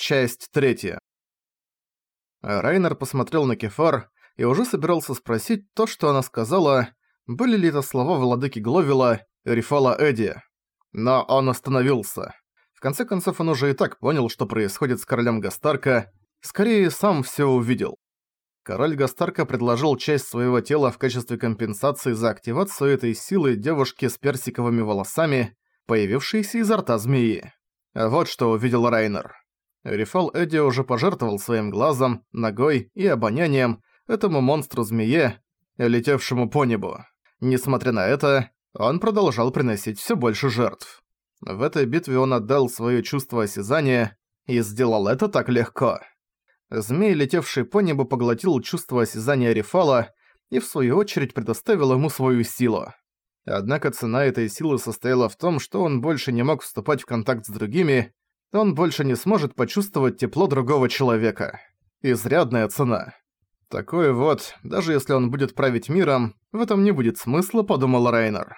Часть третья. Райнер посмотрел на Кефар и уже собирался спросить то, что она сказала, были ли это слова владыки Гловила, Рифала Эдди. Но он остановился. В конце концов, он уже и так понял, что происходит с королем Гастарка, скорее сам все увидел. Король Гастарка предложил часть своего тела в качестве компенсации за активацию этой силы девушки с персиковыми волосами, появившейся изо рта змеи. Вот что увидел Райнер. Рифал Эдди уже пожертвовал своим глазом, ногой и обонянием этому монстру-змее, летевшему по небу. Несмотря на это, он продолжал приносить все больше жертв. В этой битве он отдал свое чувство осязания и сделал это так легко. Змей, летевший по небу, поглотил чувство осязания Рифала и в свою очередь предоставил ему свою силу. Однако цена этой силы состояла в том, что он больше не мог вступать в контакт с другими, он больше не сможет почувствовать тепло другого человека. Изрядная цена. Такое вот, даже если он будет править миром, в этом не будет смысла, подумал Рейнер.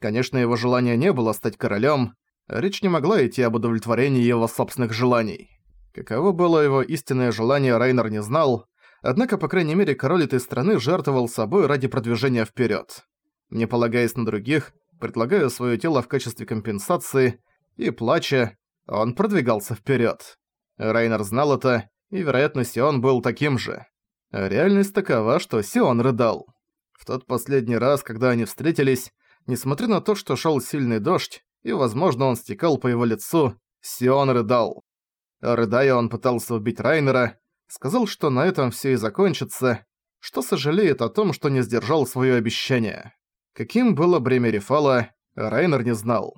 Конечно, его желание не было стать королем, речь не могла идти об удовлетворении его собственных желаний. Каково было его истинное желание, Рейнер не знал, однако, по крайней мере, король этой страны жертвовал собой ради продвижения вперед не полагаясь на других, предлагая свое тело в качестве компенсации, и, плача, он продвигался вперед. Райнер знал это, и, вероятно, Сион был таким же. Реальность такова, что Сион рыдал. В тот последний раз, когда они встретились, несмотря на то, что шел сильный дождь, и, возможно, он стекал по его лицу, Сион рыдал. Рыдая, он пытался убить Райнера, сказал, что на этом все и закончится, что сожалеет о том, что не сдержал свое обещание. Каким было бремя Рефала, Райнер не знал.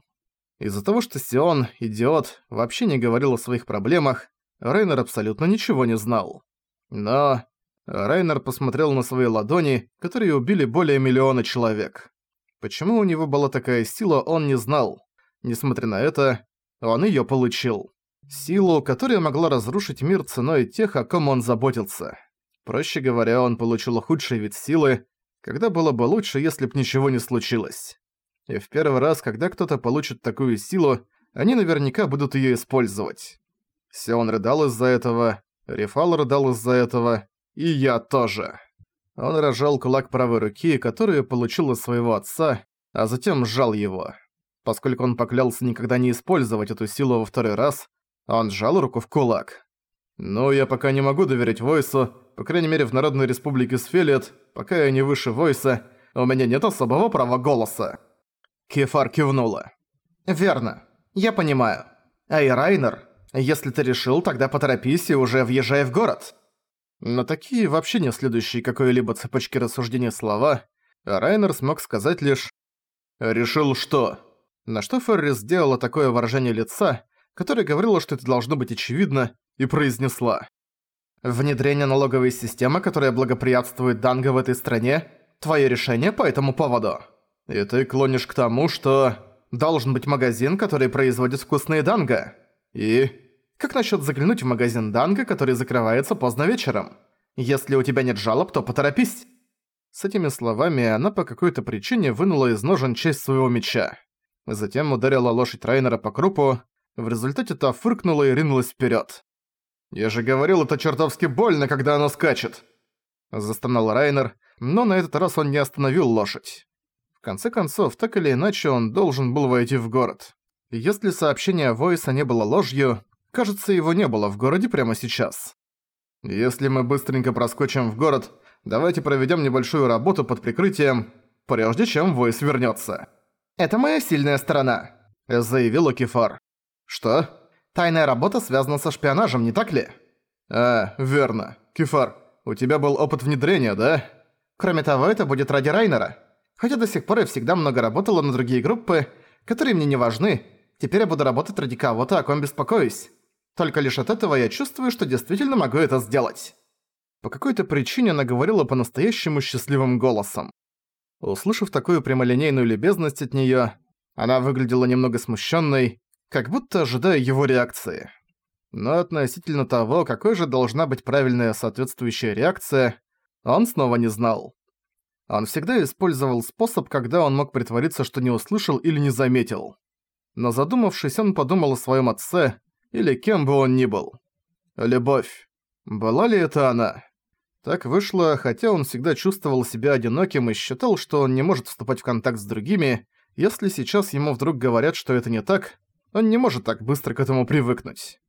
Из-за того, что Сион, идиот, вообще не говорил о своих проблемах, Райнер абсолютно ничего не знал. Но... Райнер посмотрел на свои ладони, которые убили более миллиона человек. Почему у него была такая сила, он не знал. Несмотря на это, он её получил. Силу, которая могла разрушить мир ценой тех, о ком он заботился. Проще говоря, он получил худший вид силы, когда было бы лучше, если б ничего не случилось. И в первый раз, когда кто-то получит такую силу, они наверняка будут её использовать. Сион рыдал из-за этого, Рефал рыдал из-за этого, и я тоже. Он разжал кулак правой руки, которую получил от своего отца, а затем сжал его. Поскольку он поклялся никогда не использовать эту силу во второй раз, он сжал руку в кулак. «Ну, я пока не могу доверять Войсу, по крайней мере в Народной Республике Сфелет, пока я не выше Войса, у меня нет особого права голоса». Кефар кивнула. «Верно. Я понимаю. Эй, Райнер, если ты решил, тогда поторопись и уже въезжай в город». На такие вообще не следующие какой-либо цепочки рассуждений слова, Райнер смог сказать лишь «Решил что?». На что Феррис сделала такое выражение лица, которое говорило, что это должно быть очевидно, и произнесла. «Внедрение налоговой системы, которая благоприятствует Данго в этой стране, твое решение по этому поводу. И ты клонишь к тому, что должен быть магазин, который производит вкусные Данго. И... Как насчет заглянуть в магазин Данго, который закрывается поздно вечером? Если у тебя нет жалоб, то поторопись». С этими словами она по какой-то причине вынула из ножен часть своего меча. Затем ударила лошадь Райнера по крупу, в результате та фыркнула и ринулась вперед. «Я же говорил, это чертовски больно, когда она скачет!» Застонал Райнер, но на этот раз он не остановил лошадь. Конце концов, так или иначе, он должен был войти в город. Если сообщение Войса не было ложью, кажется, его не было в городе прямо сейчас. Если мы быстренько проскочим в город, давайте проведем небольшую работу под прикрытием, прежде чем Войс вернется. «Это моя сильная сторона», — заявил Кефар. «Что?» Тайная работа связана со шпионажем, не так ли? А, верно. Кефар, у тебя был опыт внедрения, да? Кроме того, это будет ради Райнера. Хотя до сих пор я всегда много работала на другие группы, которые мне не важны. Теперь я буду работать ради кого-то, о ком беспокоюсь. Только лишь от этого я чувствую, что действительно могу это сделать. По какой-то причине она говорила по-настоящему счастливым голосом. Услышав такую прямолинейную любезность от неё, она выглядела немного смущенной, как будто ожидая его реакции. Но относительно того, какой же должна быть правильная соответствующая реакция, он снова не знал. Он всегда использовал способ, когда он мог притвориться, что не услышал или не заметил. Но задумавшись, он подумал о своем отце, или кем бы он ни был. Любовь. Была ли это она? Так вышло, хотя он всегда чувствовал себя одиноким и считал, что он не может вступать в контакт с другими, если сейчас ему вдруг говорят, что это не так, он не может так быстро к этому привыкнуть.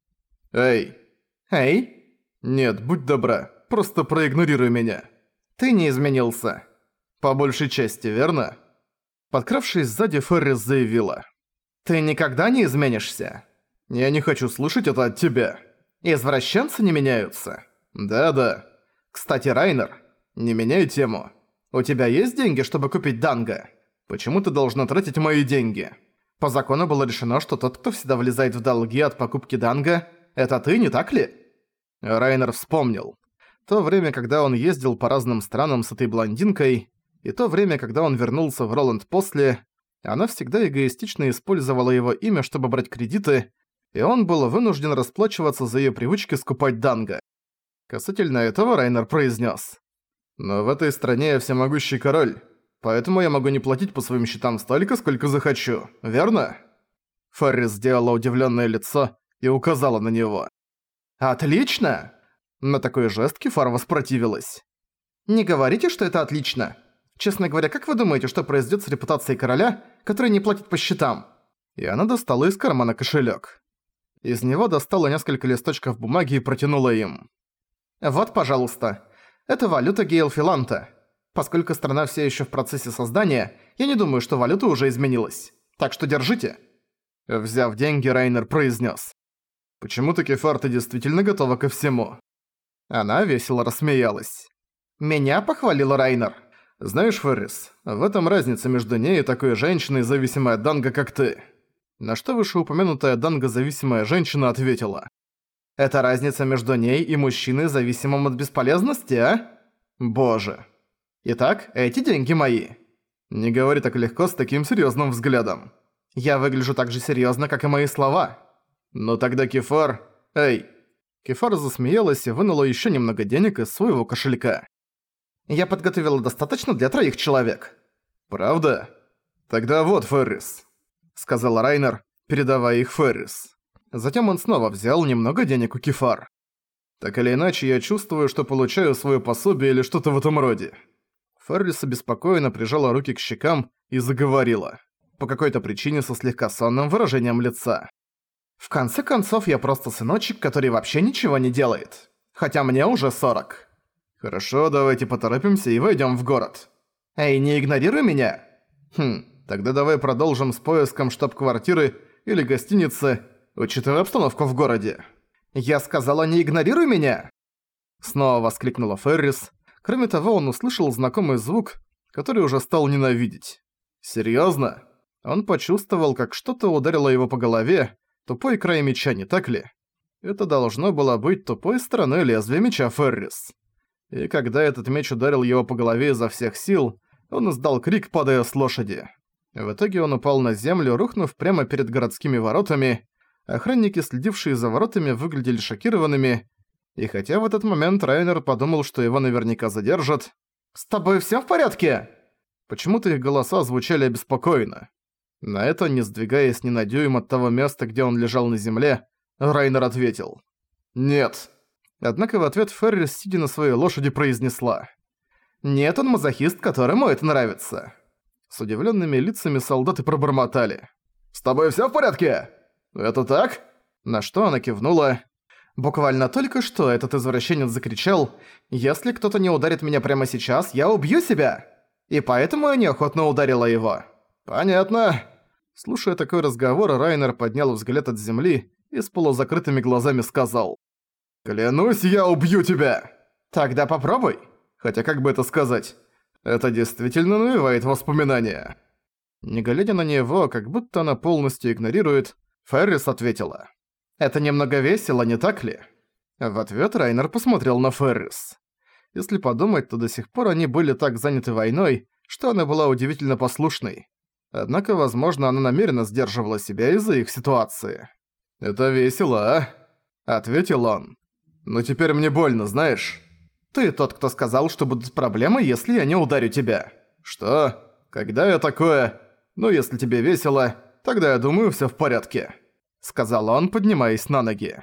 «Эй!» «Эй?» «Нет, будь добра, просто проигнорируй меня». «Ты не изменился». «По большей части, верно?» Подкравшись сзади, Феррис заявила. «Ты никогда не изменишься?» «Я не хочу слышать это от тебя». «Извращенцы не меняются?» «Да-да». «Кстати, Райнер, не меняй тему. У тебя есть деньги, чтобы купить Данго? Почему ты должна тратить мои деньги?» По закону было решено, что тот, кто всегда влезает в долги от покупки Данго, это ты, не так ли? Райнер вспомнил. То время, когда он ездил по разным странам с этой блондинкой, и то время, когда он вернулся в Роланд после, она всегда эгоистично использовала его имя, чтобы брать кредиты, и он был вынужден расплачиваться за её привычки скупать данго. Касательно этого Райнер произнес: «Но в этой стране я всемогущий король, поэтому я могу не платить по своим счетам столько, сколько захочу, верно?» Феррис сделала удивлённое лицо и указала на него. «Отлично!» На такой жест Кефар воспротивилась. «Не говорите, что это отлично. Честно говоря, как вы думаете, что произойдет с репутацией короля, который не платит по счетам?» И она достала из кармана кошелек. Из него достала несколько листочков бумаги и протянула им. «Вот, пожалуйста. Это валюта Гейлфиланта. Поскольку страна все еще в процессе создания, я не думаю, что валюта уже изменилась. Так что держите». Взяв деньги, Райнер произнес: «Почему-то Кефар ты действительно готова ко всему». Она весело рассмеялась. «Меня похвалил Райнер. Знаешь, Феррис, в этом разница между ней и такой женщиной, зависимой от Данга, как ты». На что вышеупомянутая Данго-зависимая женщина ответила. «Это разница между ней и мужчиной, зависимым от бесполезности, а? Боже. Итак, эти деньги мои». Не говори так легко с таким серьезным взглядом. Я выгляжу так же серьезно, как и мои слова. Ну тогда Кефар... Эй! Кефар засмеялась и вынула еще немного денег из своего кошелька. Я подготовила достаточно для троих человек. Правда? Тогда вот, Феррис сказал Райнер, передавая их Феррис. Затем он снова взял немного денег у Кефар. Так или иначе, я чувствую, что получаю свое пособие или что-то в этом роде. Феррис обеспокоенно прижала руки к щекам и заговорила. По какой-то причине со слегка сонным выражением лица. В конце концов, я просто сыночек, который вообще ничего не делает. Хотя мне уже 40. Хорошо, давайте поторопимся и войдем в город. Эй, не игнорируй меня. Хм, Тогда давай продолжим с поиском штаб-квартиры или гостиницы, учитывая обстановку в городе. Я сказала, не игнорируй меня!» Снова воскликнула Феррис. Кроме того, он услышал знакомый звук, который уже стал ненавидеть. «Серьёзно?» Он почувствовал, как что-то ударило его по голове, тупой край меча, не так ли? Это должно было быть тупой стороной лезвия меча Феррис. И когда этот меч ударил его по голове изо всех сил, он издал крик, падая с лошади. В итоге он упал на землю, рухнув прямо перед городскими воротами. Охранники, следившие за воротами, выглядели шокированными. И хотя в этот момент Райнер подумал, что его наверняка задержат. «С тобой всё в порядке?» Почему-то их голоса звучали обеспокоенно. На это, не сдвигаясь ни на дюйм от того места, где он лежал на земле, Райнер ответил. «Нет». Однако в ответ Феррис, сидя на своей лошади, произнесла. «Нет, он мазохист, которому это нравится». С удивленными лицами солдаты пробормотали. «С тобой все в порядке? Это так?» На что она кивнула. Буквально только что этот извращенец закричал «Если кто-то не ударит меня прямо сейчас, я убью себя!» И поэтому я неохотно ударила его. «Понятно». Слушая такой разговор, Райнер поднял взгляд от земли и с полузакрытыми глазами сказал «Клянусь, я убью тебя!» «Тогда попробуй!» Хотя как бы это сказать? Это действительно навевает воспоминания. Не глядя на него, как будто она полностью игнорирует, Феррис ответила. «Это немного весело, не так ли?» В ответ Райнер посмотрел на Феррис. Если подумать, то до сих пор они были так заняты войной, что она была удивительно послушной. Однако, возможно, она намеренно сдерживала себя из-за их ситуации. «Это весело, а?» – ответил он. «Но теперь мне больно, знаешь?» Ты тот, кто сказал, что будут проблемы, если я не ударю тебя. Что? Когда я такое? Ну, если тебе весело, тогда я думаю, всё в порядке. Сказал он, поднимаясь на ноги.